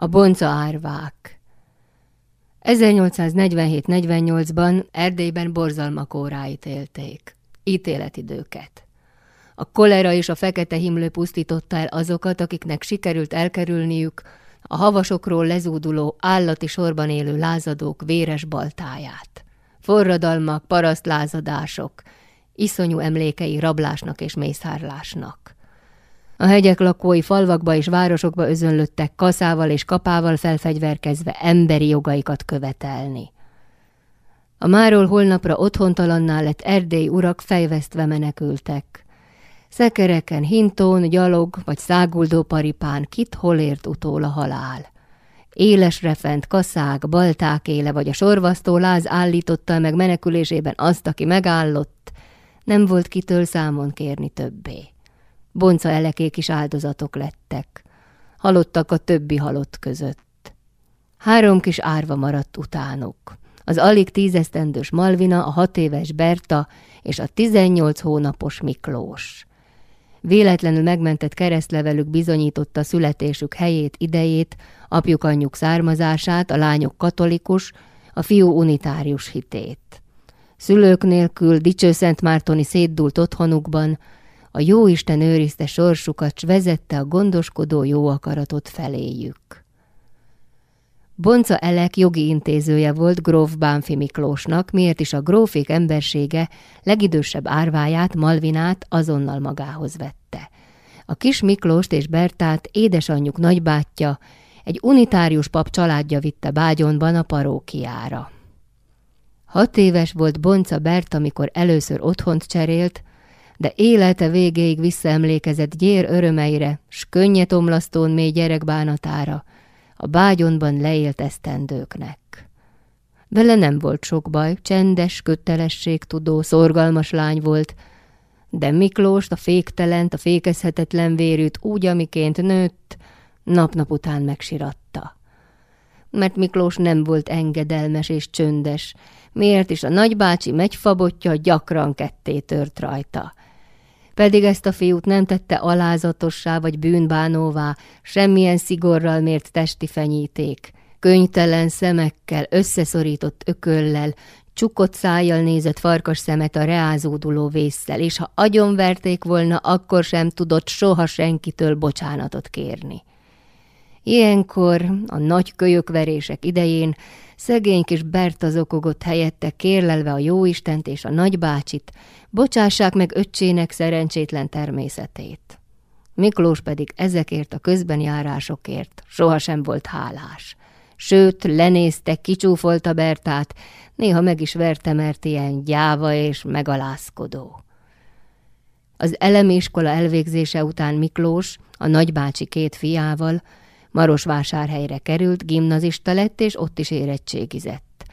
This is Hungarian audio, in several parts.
A bonca árvák 1847-48-ban Erdélyben borzalmak óráit élték. Ítéletidőket. A kolera és a fekete himlő pusztította el azokat, akiknek sikerült elkerülniük a havasokról lezúduló állati sorban élő lázadók véres baltáját. Forradalmak, parasztlázadások, iszonyú emlékei rablásnak és mészárlásnak. A hegyek lakói falvakba és városokba özönlöttek kaszával és kapával felfegyverkezve emberi jogaikat követelni. A máról holnapra otthontalanná lett erdély urak fejvesztve menekültek. Szekereken, hintón, gyalog vagy száguldó paripán kit hol ért utól a halál. Élesre fent kaszák, balták éle vagy a sorvasztó láz állította meg menekülésében azt, aki megállott, nem volt kitől számon kérni többé. Bonca elekék is áldozatok lettek. Halottak a többi halott között. Három kis árva maradt utánuk. Az alig tízesztendős Malvina, a hat éves Berta és a tizennyolc hónapos Miklós. Véletlenül megmentett keresztlevelük bizonyította születésük helyét, idejét, apjuk anyjuk származását, a lányok katolikus, a fiú unitárius hitét. Szülők nélkül dicső Szent Mártoni szétdult otthonukban, a jóisten őrizte sorsukat, s vezette a gondoskodó jó akaratot feléjük. Bonca Elek jogi intézője volt gróf Bánfi Miklósnak, miért is a grófék embersége legidősebb árváját, Malvinát azonnal magához vette. A kis Miklóst és Bertát édesanyjuk nagybátyja, egy unitárius pap családja vitte Bágyonban a parókiára. Hat éves volt Bonca Bert, amikor először otthont cserélt, de élete végéig visszaemlékezett gyér örömeire, s könnyet omlasztón mély gyerekbánatára, a bágyonban leélt esztendőknek. Vele nem volt sok baj, csendes, kötelességtudó, szorgalmas lány volt, de Miklóst, a féktelent, a fékezhetetlen vérűt úgy, amiként nőtt, nap-nap után megsiratta. Mert Miklós nem volt engedelmes és csöndes, miért is a nagybácsi megyfabotja gyakran ketté tört rajta. Pedig ezt a fiút nem tette alázatossá vagy bűnbánóvá, semmilyen szigorral mért testi fenyíték. Könytelen szemekkel, összeszorított ököllel, csukott szájjal nézett farkas szemet a reázóduló vészsel, és ha agyonverték volna, akkor sem tudott soha senkitől bocsánatot kérni. Ilyenkor, a nagy kölyökverések idején szegény kis Berta zokogott helyette kérlelve a jóistent és a nagybácsit, bocsássák meg öccsének szerencsétlen természetét. Miklós pedig ezekért a közbenjárásokért sohasem volt hálás. Sőt, lenézte, kicsúfolta Bertát, néha meg is verte, mert ilyen gyáva és megalázkodó. Az elemiskola elvégzése után Miklós, a nagybácsi két fiával, Marosvásárhelyre került, gimnazista lett, és ott is érettségizett.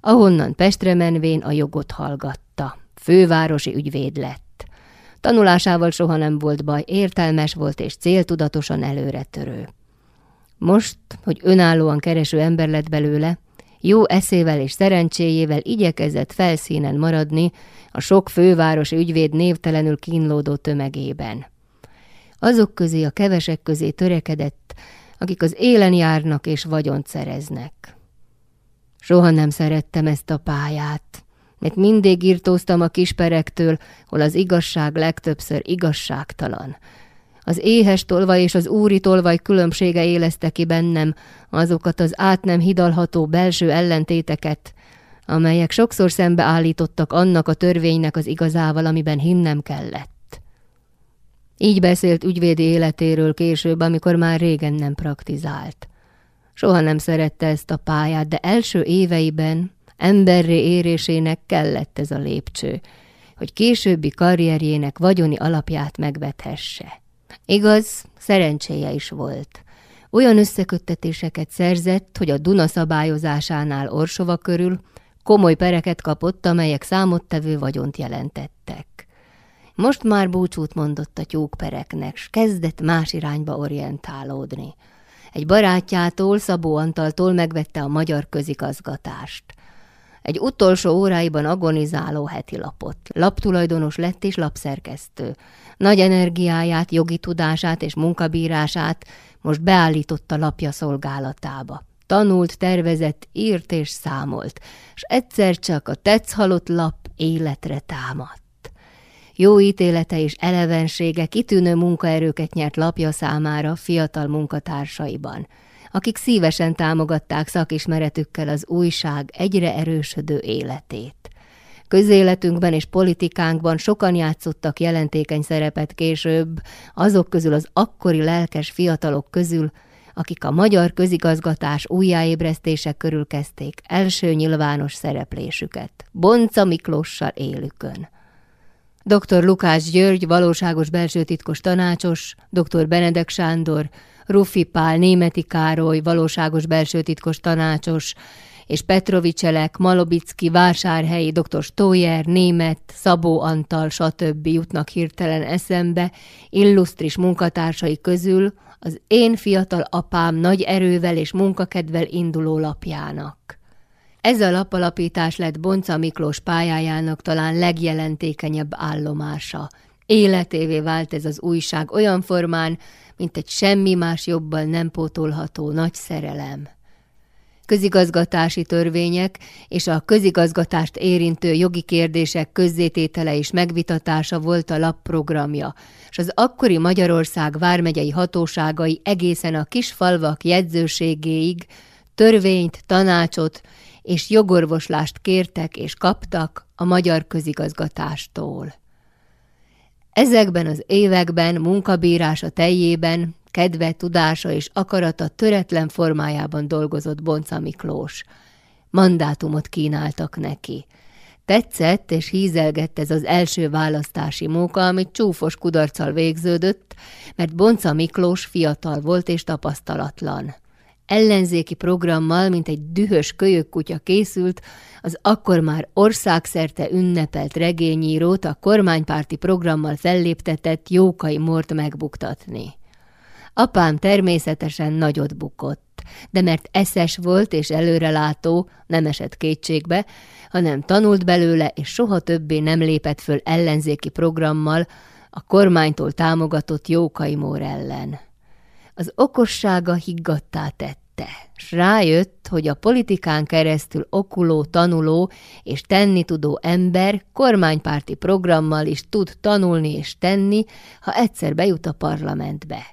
Ahonnan Pestre menvén a jogot hallgatta. Fővárosi ügyvéd lett. Tanulásával soha nem volt baj, értelmes volt és céltudatosan előretörő. Most, hogy önállóan kereső ember lett belőle, jó eszével és szerencséjével igyekezett felszínen maradni a sok fővárosi ügyvéd névtelenül kínlódó tömegében. Azok közé a kevesek közé törekedett, akik az élen járnak és vagyont szereznek. Soha nem szerettem ezt a pályát, mert mindig írtóztam a kisperektől, hol az igazság legtöbbször igazságtalan. Az éhes tolvaj és az úri tolvaj különbsége élezte ki bennem azokat az át nem hidalható belső ellentéteket, amelyek sokszor szembeállítottak annak a törvénynek az igazával, amiben hinnem kellett. Így beszélt ügyvédi életéről később, amikor már régen nem praktizált. Soha nem szerette ezt a pályát, de első éveiben emberré érésének kellett ez a lépcső, hogy későbbi karrierjének vagyoni alapját megvethesse. Igaz, szerencséje is volt. Olyan összeköttetéseket szerzett, hogy a Duna szabályozásánál Orsova körül komoly pereket kapott, amelyek számottevő vagyont jelentettek. Most már búcsút mondott a tyúkpereknek, s kezdett más irányba orientálódni. Egy barátjától, Szabó Antaltól megvette a magyar közigazgatást. egy utolsó óráiban agonizáló heti lapot. Laptulajdonos lett és lapszerkesztő. Nagy energiáját, jogi tudását és munkabírását most beállította lapja szolgálatába. Tanult, tervezett, írt és számolt, és egyszer csak a tetszhalott lap életre támadt. Jó ítélete és elevensége kitűnő munkaerőket nyert lapja számára fiatal munkatársaiban, akik szívesen támogatták szakismeretükkel az újság egyre erősödő életét. Közéletünkben és politikánkban sokan játszottak jelentékeny szerepet később, azok közül az akkori lelkes fiatalok közül, akik a magyar közigazgatás újjáébresztése körül kezdték első nyilvános szereplésüket, Bonca Miklóssal élükön. Dr. Lukács György, valóságos belső titkos tanácsos, dr. Benedek Sándor, Rufi Pál, Németi Károly, valóságos belső titkos tanácsos, és Petrovicselek, Malobicki, Vásárhelyi, dr. Stoyer, Német, Szabó Antal, stb. jutnak hirtelen eszembe, illusztris munkatársai közül az én fiatal apám nagy erővel és munkakedvel induló lapjának. Ez a lapalapítás lett Bonca Miklós pályájának talán legjelentékenyebb állomása. Életévé vált ez az újság olyan formán, mint egy semmi más jobban nem pótolható nagy szerelem. Közigazgatási törvények és a közigazgatást érintő jogi kérdések közzététele és megvitatása volt a lap programja, és az akkori Magyarország vármegyei hatóságai egészen a kis falvak jegyzőségéig törvényt, tanácsot és jogorvoslást kértek és kaptak a magyar közigazgatástól. Ezekben az években munkabírása teljében, kedve, tudása és akarata töretlen formájában dolgozott Bonca Miklós. Mandátumot kínáltak neki. Tetszett és hízelgett ez az első választási móka, amit csúfos kudarccal végződött, mert Bonca Miklós fiatal volt és tapasztalatlan ellenzéki programmal, mint egy dühös kölyökkutya készült, az akkor már országszerte ünnepelt regényírót a kormánypárti programmal felléptetett Jókai Mort megbuktatni. Apám természetesen nagyot bukott, de mert eszes volt és előrelátó, nem esett kétségbe, hanem tanult belőle, és soha többé nem lépett föl ellenzéki programmal a kormánytól támogatott Jókai Mór ellen. Az okossága higgadtá tette, s rájött, hogy a politikán keresztül okuló, tanuló és tenni tudó ember kormánypárti programmal is tud tanulni és tenni, ha egyszer bejut a parlamentbe.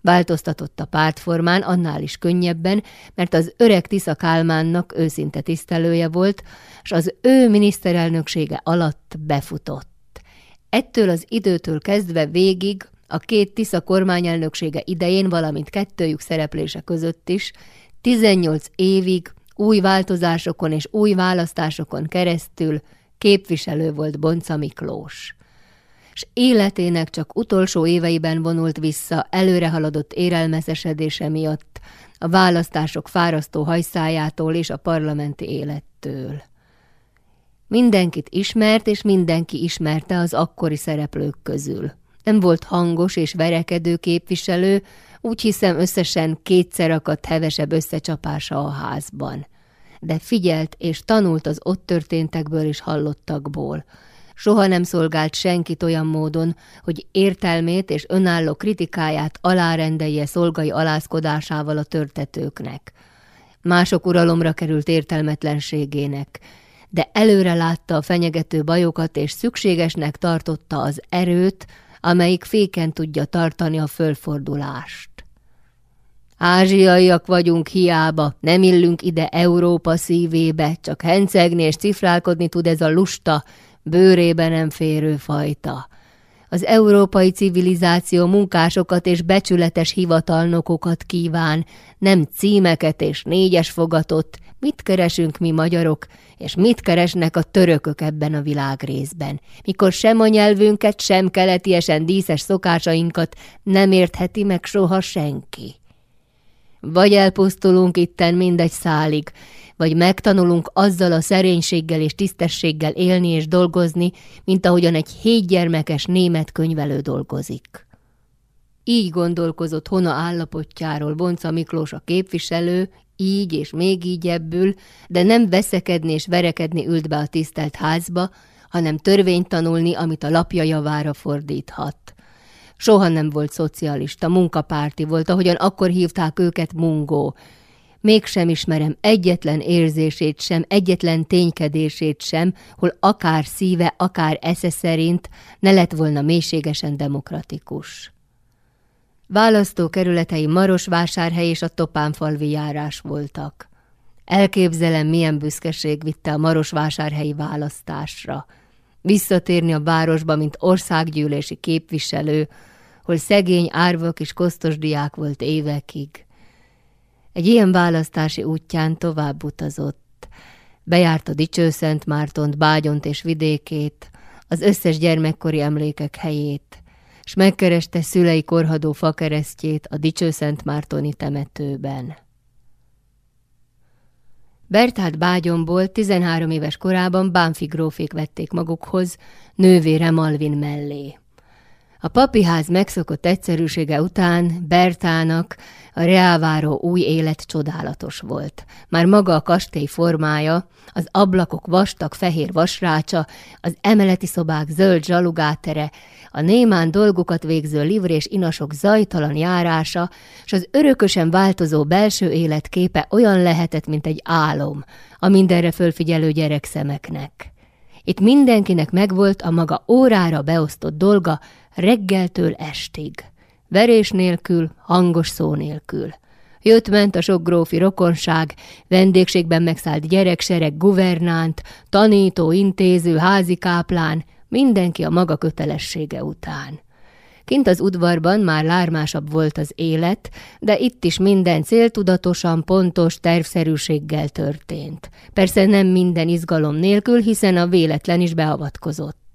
Változtatott a pártformán annál is könnyebben, mert az öreg Tisza Kálmánnak őszinte tisztelője volt, s az ő miniszterelnöksége alatt befutott. Ettől az időtől kezdve végig a két Tisza kormányelnöksége idején, valamint kettőjük szereplése között is, 18 évig új változásokon és új választásokon keresztül képviselő volt Bonca Miklós. S életének csak utolsó éveiben vonult vissza előrehaladott érelmeszesedése miatt, a választások fárasztó hajszájától és a parlamenti élettől. Mindenkit ismert, és mindenki ismerte az akkori szereplők közül. Nem volt hangos és verekedő képviselő, úgy hiszem összesen kétszer akadt hevesebb összecsapása a házban. De figyelt és tanult az ott történtekből és hallottakból. Soha nem szolgált senkit olyan módon, hogy értelmét és önálló kritikáját alárendelje szolgai alázkodásával a törtetőknek. Mások uralomra került értelmetlenségének, de előre látta a fenyegető bajokat, és szükségesnek tartotta az erőt, amelyik féken tudja tartani a fölfordulást. Ázsiaiak vagyunk hiába, nem illünk ide Európa szívébe, csak hencegni és cifrálkodni tud ez a lusta, bőrébe nem férő fajta. Az európai civilizáció munkásokat és becsületes hivatalnokokat kíván, nem címeket és négyes fogatot, mit keresünk mi magyarok, és mit keresnek a törökök ebben a világrészben, mikor sem a nyelvünket, sem keletiesen díszes szokásainkat nem értheti meg soha senki. Vagy elpusztulunk itten mindegy szálig, vagy megtanulunk azzal a szerénységgel és tisztességgel élni és dolgozni, mint ahogyan egy hétgyermekes német könyvelő dolgozik. Így gondolkozott Hona állapotjáról Bonca Miklós a képviselő, így és még így ebből, de nem veszekedni és verekedni ült be a tisztelt házba, hanem törvényt tanulni, amit a lapja javára fordíthat. Soha nem volt szocialista, munkapárti volt, ahogyan akkor hívták őket mungó. Mégsem ismerem egyetlen érzését sem, egyetlen ténykedését sem, hol akár szíve, akár esze szerint ne lett volna mélységesen demokratikus. Választókerületei Marosvásárhely és a Topánfalvi járás voltak. Elképzelem, milyen büszkeség vitte a Marosvásárhelyi választásra. Visszatérni a városba, mint országgyűlési képviselő, hol szegény, árvak és kosztos diák volt évekig. Egy ilyen választási útján tovább utazott. Bejárta Dicsőszent Mártont, Bágyont és vidékét, az összes gyermekkori emlékek helyét, s megkereste szülei korhadó fakeresztjét a Dicsőszent Mártoni temetőben. Bertát Bágyomból 13 éves korában Bánfi grófék vették magukhoz, nővére Malvin mellé. A papiház megszokott egyszerűsége után Bertának a reáváró új élet csodálatos volt. Már maga a kastély formája, az ablakok vastag fehér vasrácsa, az emeleti szobák zöld zsalugátere, a némán dolgokat végző livrés inasok zajtalan járása, és az örökösen változó belső életképe olyan lehetett, mint egy álom a mindenre fölfigyelő gyerekszemeknek. Itt mindenkinek megvolt a maga órára beosztott dolga reggeltől estig. Verés nélkül, hangos szó nélkül. Jött-ment a sok grófi rokonság, vendégségben megszállt gyereksereg, guvernánt, tanító, intéző, házikáplán, mindenki a maga kötelessége után. Kint az udvarban már lármásabb volt az élet, de itt is minden céltudatosan, pontos tervszerűséggel történt. Persze nem minden izgalom nélkül, hiszen a véletlen is beavatkozott.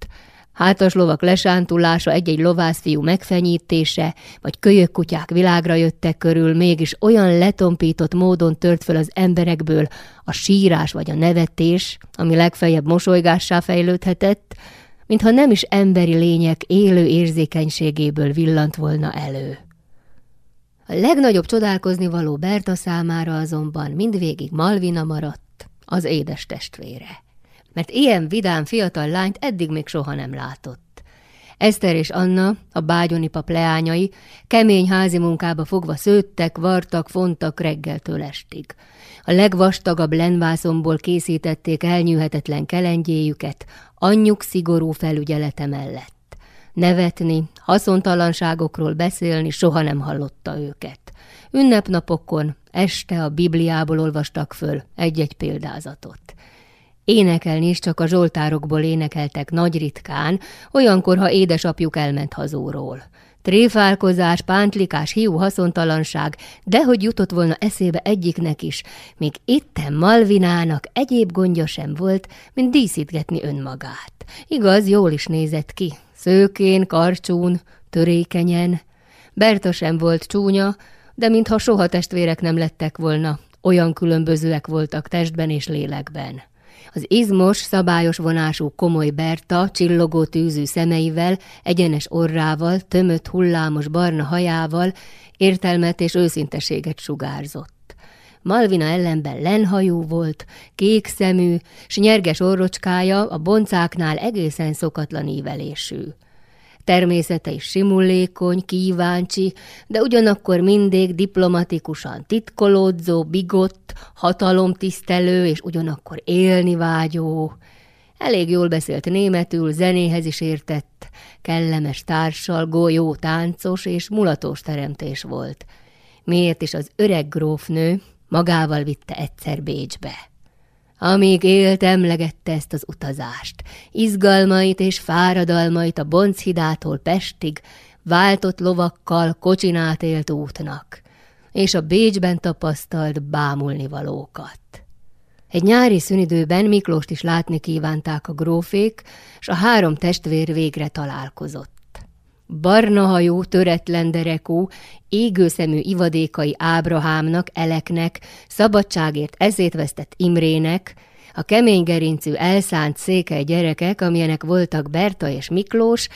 Hátas lovak lesántulása, egy-egy lovászfiú megfenyítése, vagy kölyök kutyák világra jöttek körül, mégis olyan letompított módon tört föl az emberekből a sírás vagy a nevetés, ami legfeljebb mosolygássá fejlődhetett, mintha nem is emberi lények élő érzékenységéből villant volna elő. A legnagyobb csodálkozni való Berta számára azonban mindvégig Malvina maradt, az édes testvére. Mert ilyen vidám fiatal lányt eddig még soha nem látott. Eszter és Anna, a bágyoni pap leányai, kemény házi munkába fogva szőttek, vartak, fontak reggeltől estig. A legvastagabb lenvászomból készítették elnyűhetetlen kelendjéjüket, anyjuk szigorú felügyelete mellett. Nevetni, haszontalanságokról beszélni soha nem hallotta őket. Ünnepnapokon este a Bibliából olvastak föl egy-egy példázatot. Énekelni is csak a zsoltárokból énekeltek nagy ritkán, olyankor, ha édesapjuk elment hazóról. Tréfálkozás, pántlikás, hiú haszontalanság, dehogy jutott volna eszébe egyiknek is, még itten Malvinának egyéb gondja sem volt, mint díszítgetni önmagát. Igaz, jól is nézett ki, szőkén, karcsún, törékenyen. Berta sem volt csúnya, de mintha soha testvérek nem lettek volna, olyan különbözőek voltak testben és lélekben. Az izmos, szabályos vonású komoly Berta csillogó tűzű szemeivel, egyenes orrával, tömött hullámos barna hajával értelmet és őszinteséget sugárzott. Malvina ellenben lenhajú volt, kék szemű, s nyerges orrocskája a boncáknál egészen szokatlan ívelésű. Természete is simulékony, kíváncsi, de ugyanakkor mindig diplomatikusan titkolódzó, bigott, hatalomtisztelő és ugyanakkor élni vágyó. Elég jól beszélt németül, zenéhez is értett, kellemes társal, golyó, táncos és mulatos teremtés volt. Miért is az öreg grófnő magával vitte egyszer Bécsbe. Amíg élt, emlegette ezt az utazást. Izgalmait és fáradalmait a Bonchidától Pestig, váltott lovakkal, kocsinát élt útnak, és a Bécsben tapasztalt bámulni valókat. Egy nyári szünidőben Miklóst is látni kívánták a grófék, és a három testvér végre találkozott. Barna hajú, töretlen derekú, égőszemű ivadékai Ábrahámnak, Eleknek, szabadságért ezét vesztett Imrének, a kemény gerincű elszánt székely gyerekek, amilyenek voltak Berta és Miklós,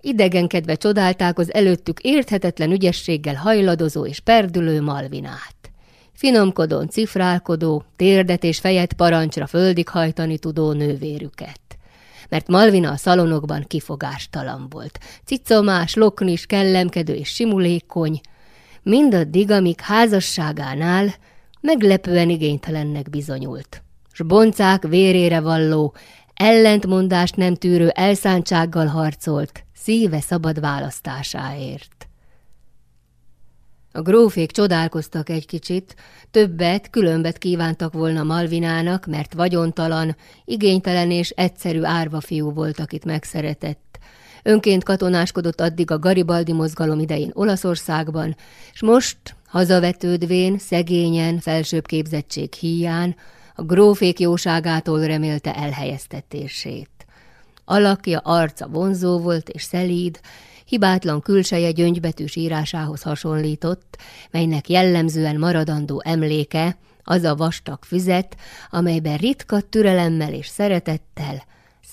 idegenkedve csodálták az előttük érthetetlen ügyességgel hajladozó és perdülő Malvinát. finomkodón cifrálkodó, térdet és fejet parancsra földig hajtani tudó nővérüket mert Malvina a szalonokban kifogástalan volt. Cicomás, loknis, kellemkedő és simulékony, mindaddig, amíg házasságánál meglepően igénytelennek bizonyult. S boncák vérére valló, ellentmondást nem tűrő elszántsággal harcolt, szíve szabad választásáért. A grófék csodálkoztak egy kicsit, többet, különbet kívántak volna Malvinának, mert vagyontalan, igénytelen és egyszerű árva fiú volt, akit megszeretett. Önként katonáskodott addig a Garibaldi mozgalom idején Olaszországban, és most, hazavetődvén, szegényen, felsőbb képzettség híján, a grófék jóságától remélte elhelyeztetését. Alakja, arca vonzó volt és szelíd, hibátlan külseje gyöngybetűs írásához hasonlított, melynek jellemzően maradandó emléke az a vastag füzet, amelyben ritka türelemmel és szeretettel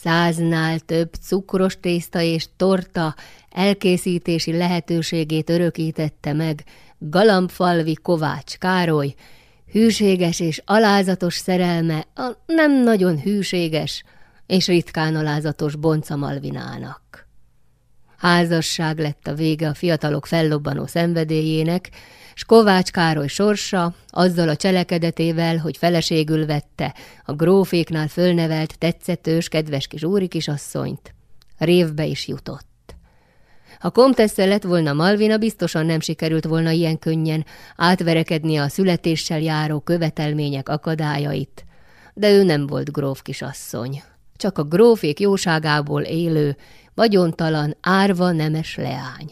száznál több cukros tészta és torta elkészítési lehetőségét örökítette meg Galambfalvi Kovács Károly, hűséges és alázatos szerelme a nem nagyon hűséges és ritkán alázatos Bonca Malvinának. Házasság lett a vége a fiatalok fellobbanó szenvedélyének, s Kovács Károly sorsa azzal a cselekedetével, hogy feleségül vette a gróféknál fölnevelt tetszetős, kedves kis úri kisasszonyt, révbe is jutott. Ha Comtesse lett volna Malvina, biztosan nem sikerült volna ilyen könnyen átverekedni a születéssel járó követelmények akadályait, de ő nem volt gróf kisasszony, csak a grófék jóságából élő, vagyontalan, árva nemes leány,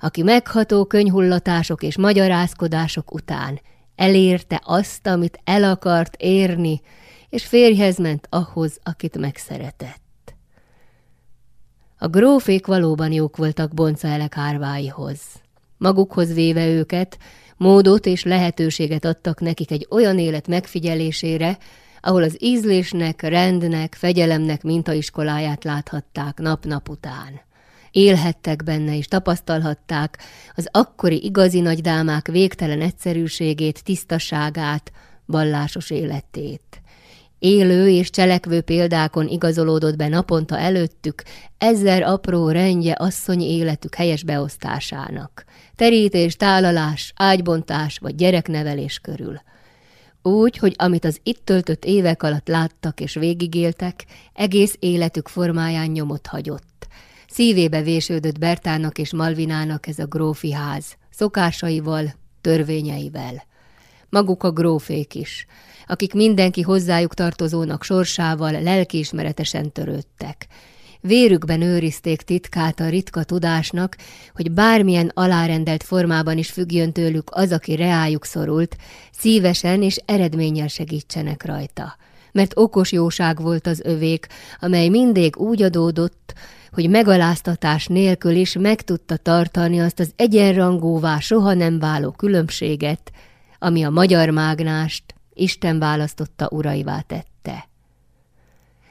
aki megható könyhullatások és magyarázkodások után elérte azt, amit el akart érni, és férjhez ment ahhoz, akit megszeretett. A grófék valóban jók voltak Bonca elek árváihoz. Magukhoz véve őket, módot és lehetőséget adtak nekik egy olyan élet megfigyelésére, ahol az ízlésnek, rendnek, fegyelemnek mintaiskoláját láthatták nap-nap után. Élhettek benne és tapasztalhatták az akkori igazi nagydámák végtelen egyszerűségét, tisztaságát, vallásos életét. Élő és cselekvő példákon igazolódott be naponta előttük ezer apró rendje asszonyi életük helyes beosztásának. Terítés, tálalás, ágybontás vagy gyereknevelés körül. Úgy, hogy amit az itt töltött évek alatt láttak és végigéltek, egész életük formáján nyomot hagyott. Szívébe vésődött Bertának és Malvinának ez a grófi ház, szokásaival, törvényeivel. Maguk a grófék is, akik mindenki hozzájuk tartozónak sorsával lelkiismeretesen törődtek. Vérükben őrizték titkát a ritka tudásnak, hogy bármilyen alárendelt formában is függjön tőlük az, aki reájuk szorult, szívesen és eredménnyel segítsenek rajta. Mert okos jóság volt az övék, amely mindig úgy adódott, hogy megaláztatás nélkül is meg tudta tartani azt az egyenrangúvá soha nem váló különbséget, ami a magyar mágnást Isten választotta uraivá tette.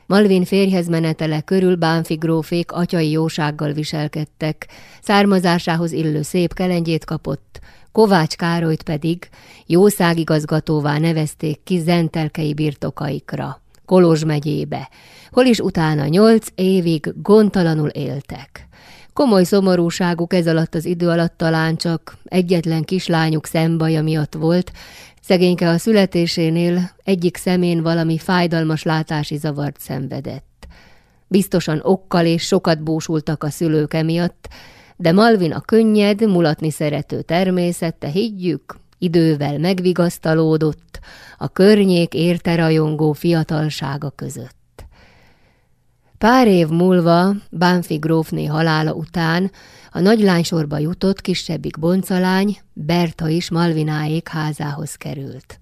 Malvin férjhez menetele körül Bánfi grófék atyai jósággal viselkedtek, származásához illő szép kelengyét kapott, Kovács Károlyt pedig jószágigazgatóvá nevezték ki zentelkei birtokaikra, Kolozs megyébe, hol is utána nyolc évig gondtalanul éltek. Komoly szomorúságuk ez alatt az idő alatt talán csak egyetlen kislányuk szembaja miatt volt, Szegényke a születésénél egyik szemén valami fájdalmas látási zavart szenvedett. Biztosan okkal és sokat búsultak a szülők emiatt, de Malvin a könnyed, mulatni szerető természette, higgyük, idővel megvigasztalódott a környék érte rajongó fiatalsága között. Pár év múlva, Bánfi grófné halála után a nagylánysorba jutott kisebbik boncalány, Berta is Malvináék házához került.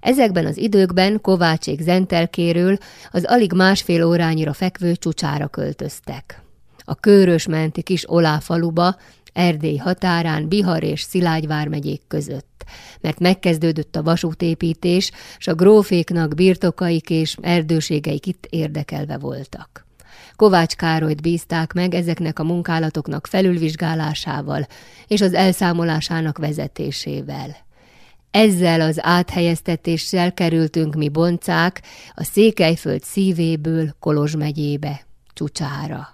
Ezekben az időkben Kovácsék zentelkéről az alig másfél órányira fekvő csúcsára költöztek. A Körös menti kis Olá faluba, Erdély határán Bihar és Szilágy megyék között, mert megkezdődött a vasútépítés, s a gróféknak birtokaik és erdőségeik itt érdekelve voltak. Kovács Károlyt bízták meg ezeknek a munkálatoknak felülvizsgálásával és az elszámolásának vezetésével. Ezzel az áthelyeztetéssel kerültünk mi boncák a Székelyföld szívéből Kolozs megyébe, Csúcsára.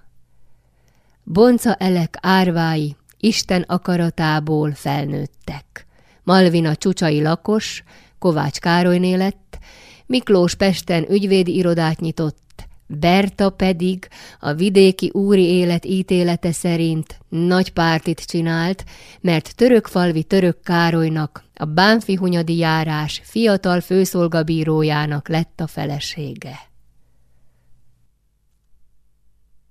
Bonca elek árvái Isten akaratából felnőttek. Malvina csúcsai lakos, Kovács Károlyné lett, Miklós Pesten ügyvédi irodát nyitott, Berta pedig a vidéki úri élet ítélete szerint nagy pártit csinált, mert törökfalvi török Károlynak, a Bánfi Hunyadi járás fiatal főszolgabírójának lett a felesége.